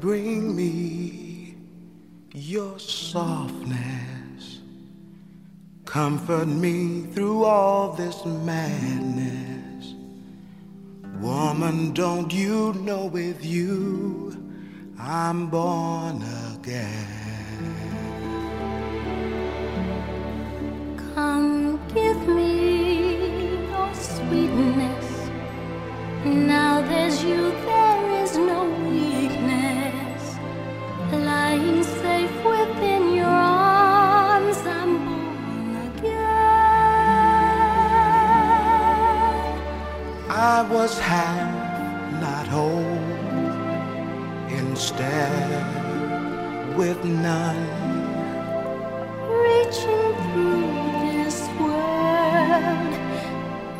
bring me your softness. Comfort me through all this madness. Woman, don't you know with you I'm born again? Come give me. Was half, not whole, instead with none. Reaching through this world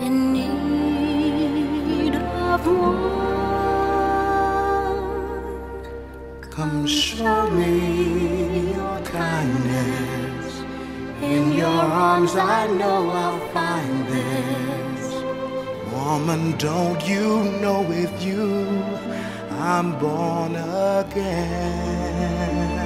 in need of one. Come show me your kindness. In your arms, I know I'll find this. Woman, don't you know with you I'm born again?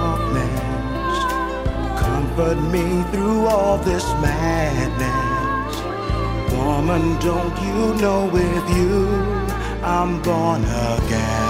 Softness. Comfort me through all this madness. Woman, don't you know with you I'm born again?